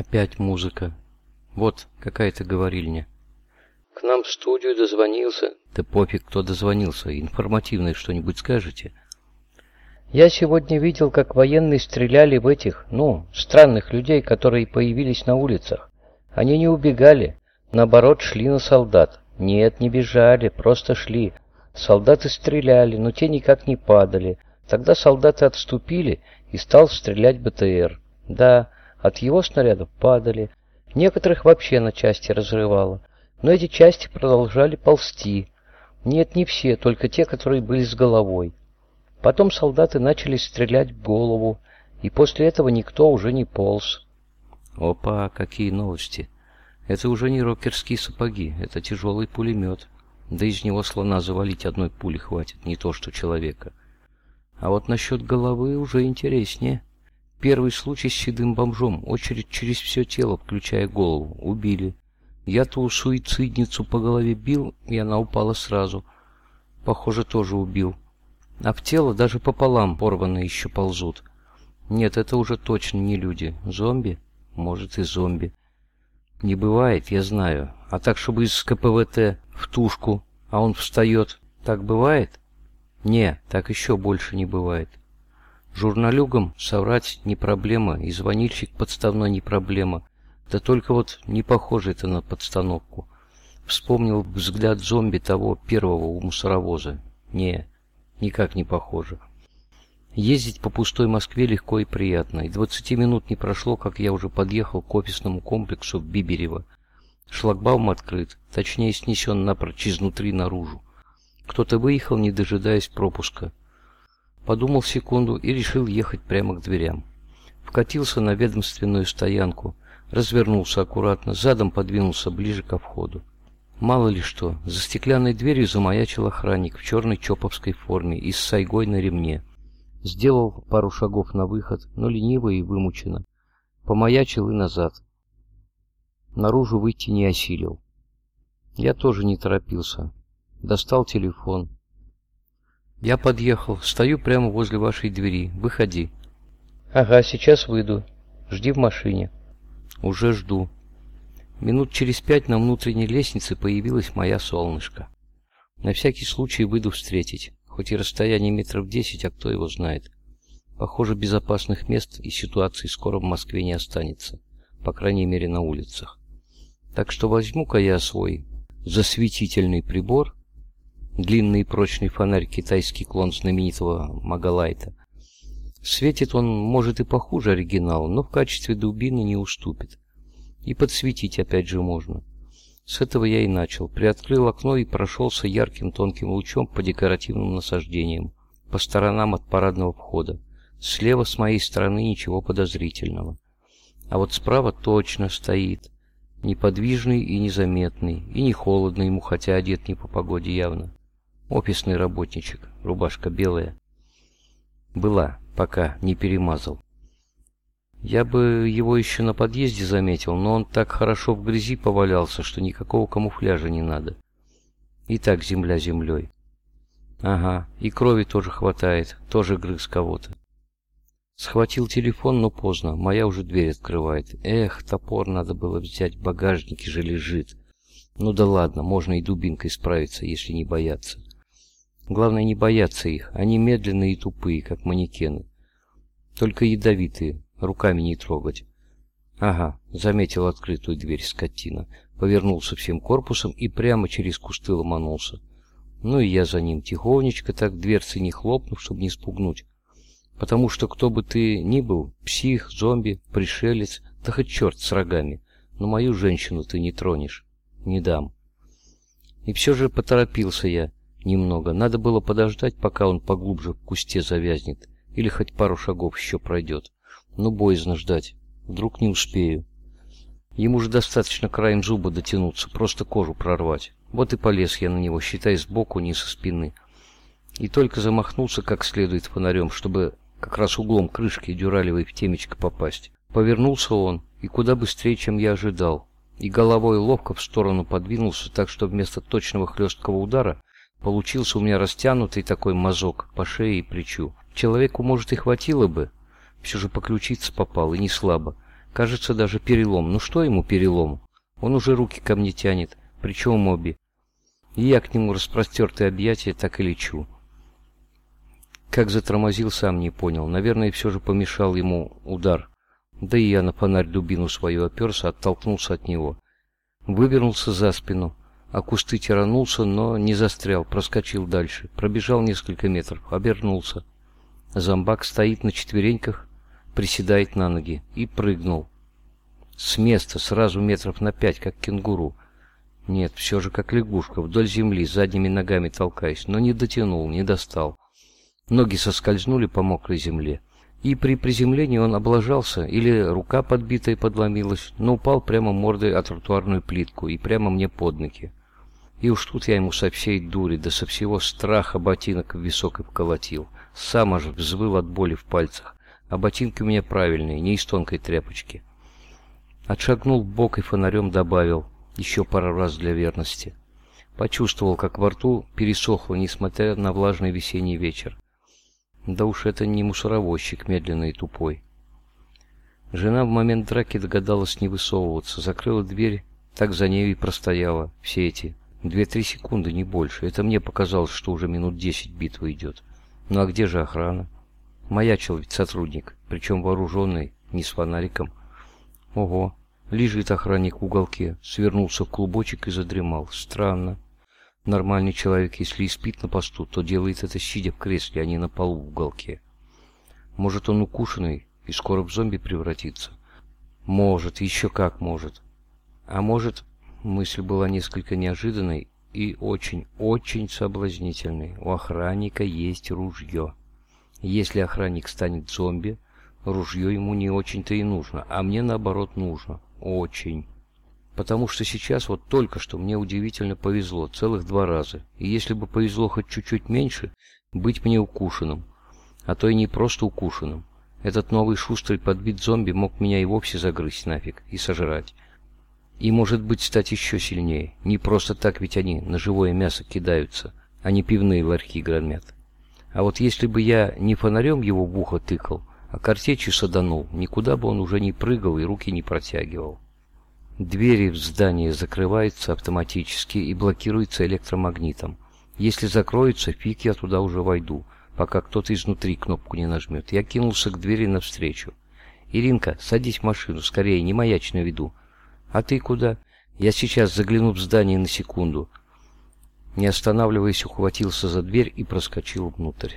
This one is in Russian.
Опять музыка. Вот какая-то говорильня. К нам в студию дозвонился. Да пофиг, кто дозвонился. Информативное что-нибудь скажете? Я сегодня видел, как военные стреляли в этих, ну, странных людей, которые появились на улицах. Они не убегали, наоборот, шли на солдат. Нет, не бежали, просто шли. Солдаты стреляли, но те никак не падали. Тогда солдаты отступили, и стал стрелять БТР. Да, от его снарядов падали. Некоторых вообще на части разрывало. Но эти части продолжали ползти. Нет, не все, только те, которые были с головой. Потом солдаты начали стрелять в голову, и после этого никто уже не полз. Опа, какие новости! Это уже не рокерские сапоги, это тяжелый пулемет. Да из него слона завалить одной пули хватит, не то что человека. А вот насчет головы уже интереснее. Первый случай с седым бомжом. Очередь через все тело, включая голову. Убили. Я ту суицидницу по голове бил, и она упала сразу. Похоже, тоже убил. А в тело даже пополам порванные еще ползут. Нет, это уже точно не люди. Зомби? Может и зомби. Не бывает, я знаю. А так, чтобы из КПВТ в тушку, а он встает, так бывает? Не, так еще больше не бывает. Журналюгам соврать не проблема, и звонильщик подставной не проблема. Да только вот не похоже это на подстановку. Вспомнил взгляд зомби того первого у мусоровоза. Не, никак не похоже. Ездить по пустой Москве легко и приятно, и двадцати минут не прошло, как я уже подъехал к офисному комплексу в Биберево. Шлагбаум открыт, точнее снесен напрочь изнутри наружу. Кто-то выехал, не дожидаясь пропуска. Подумал секунду и решил ехать прямо к дверям. Вкатился на ведомственную стоянку, развернулся аккуратно, задом подвинулся ближе ко входу. Мало ли что, за стеклянной дверью замаячил охранник в черной чоповской форме и с сайгой на ремне. Сделал пару шагов на выход, но лениво и вымученно. Помаячил и назад. Наружу выйти не осилил. Я тоже не торопился. Достал телефон. Я подъехал, стою прямо возле вашей двери. Выходи. Ага, сейчас выйду. Жди в машине. Уже жду. Минут через пять на внутренней лестнице появилась моя солнышко. На всякий случай выйду встретить, хоть и расстояние метров десять, а кто его знает. Похоже, безопасных мест и ситуаций скоро в Москве не останется, по крайней мере на улицах. Так что возьму-ка я свой засветительный прибор длинный и прочный фонарь китайский клон знаменитого Магалайта. Светит он, может, и похуже оригинала, но в качестве дубины не уступит. И подсветить опять же можно. С этого я и начал. Приоткрыл окно и прошелся ярким тонким лучом по декоративным насаждениям, по сторонам от парадного входа. Слева с моей стороны ничего подозрительного. А вот справа точно стоит. Неподвижный и незаметный, и не холодно ему, хотя одет не по погоде явно. Офисный работничек, рубашка белая. Была, пока не перемазал. Я бы его еще на подъезде заметил, но он так хорошо в грязи повалялся, что никакого камуфляжа не надо. И так земля землей. Ага, и крови тоже хватает, тоже грыз кого-то. Схватил телефон, но поздно, моя уже дверь открывает. Эх, топор надо было взять, в багажнике же лежит. Ну да ладно, можно и дубинкой справиться, если не бояться. Главное не бояться их, они медленные и тупые, как манекены. Только ядовитые, руками не трогать. Ага, заметил открытую дверь скотина, повернулся всем корпусом и прямо через кусты ломанулся. Ну и я за ним, тихонечко так дверцы не хлопнув, чтобы не спугнуть. Потому что кто бы ты ни был, псих, зомби, пришелец, да хоть черт с рогами, но мою женщину ты не тронешь. Не дам. И все же поторопился я, Немного. Надо было подождать, пока он поглубже в кусте завязнет. Или хоть пару шагов еще пройдет. Но боязно ждать. Вдруг не успею. Ему же достаточно краем зуба дотянуться, просто кожу прорвать. Вот и полез я на него, считай, сбоку, не со спины. И только замахнулся как следует фонарем, чтобы как раз углом крышки дюралевой в темечко попасть. Повернулся он, и куда быстрее, чем я ожидал. И головой ловко в сторону подвинулся, так что вместо точного хлесткого удара Получился у меня растянутый такой мазок по шее и плечу. Человеку, может, и хватило бы. Все же по ключице попал, и не слабо. Кажется, даже перелом. Ну что ему перелом? Он уже руки ко мне тянет, причем обе. И я к нему распростертые объятия так и лечу. Как затормозил, сам не понял. Наверное, все же помешал ему удар. Да и я на фонарь дубину свою оперся, оттолкнулся от него. Вывернулся за спину, а кусты тиранулся, но не застрял, проскочил дальше. Пробежал несколько метров, обернулся. Зомбак стоит на четвереньках, приседает на ноги и прыгнул. С места сразу метров на пять, как кенгуру. Нет, все же как лягушка, вдоль земли, задними ногами толкаясь, но не дотянул, не достал. Ноги соскользнули по мокрой земле. И при приземлении он облажался, или рука подбитая подломилась, но упал прямо мордой о тротуарную плитку и прямо мне под ноги. И уж тут я ему со всей дури, да со всего страха ботинок в висок и поколотил. Сам аж взвыл от боли в пальцах. А ботинки у меня правильные, не из тонкой тряпочки. Отшагнул бок и фонарем добавил, еще пару раз для верности. Почувствовал, как во рту пересохло, несмотря на влажный весенний вечер. Да уж это не мусоровозчик медленный и тупой. Жена в момент драки догадалась не высовываться, закрыла дверь, так за ней и простояла все эти две-три секунды, не больше. Это мне показалось, что уже минут десять битва идет. Ну а где же охрана? Маячил ведь сотрудник, причем вооруженный, не с фонариком. Ого, лежит охранник в уголке, свернулся в клубочек и задремал. Странно. Нормальный человек, если и спит на посту, то делает это сидя в кресле, а не на полу в уголке. Может, он укушенный и скоро в зомби превратится? Может, еще как может. А может, мысль была несколько неожиданной и очень-очень соблазнительной. У охранника есть ружье. Если охранник станет зомби, ружье ему не очень-то и нужно, а мне наоборот нужно. Очень. Потому что сейчас вот только что мне удивительно повезло, целых два раза. И если бы повезло хоть чуть-чуть меньше, быть мне укушенным. А то и не просто укушенным. Этот новый шустрый подбит зомби мог меня и вовсе загрызть нафиг и сожрать. И, может быть, стать еще сильнее. Не просто так ведь они на живое мясо кидаются, а не пивные ларьки громят. А вот если бы я не фонарем его в ухо тыкал, а картечью саданул, никуда бы он уже не прыгал и руки не протягивал. Двери в здании закрываются автоматически и блокируются электромагнитом. Если закроются, фиг я туда уже войду, пока кто-то изнутри кнопку не нажмет. Я кинулся к двери навстречу. «Иринка, садись в машину, скорее, не маячь на виду». «А ты куда?» «Я сейчас загляну в здание на секунду». Не останавливаясь, ухватился за дверь и проскочил внутрь.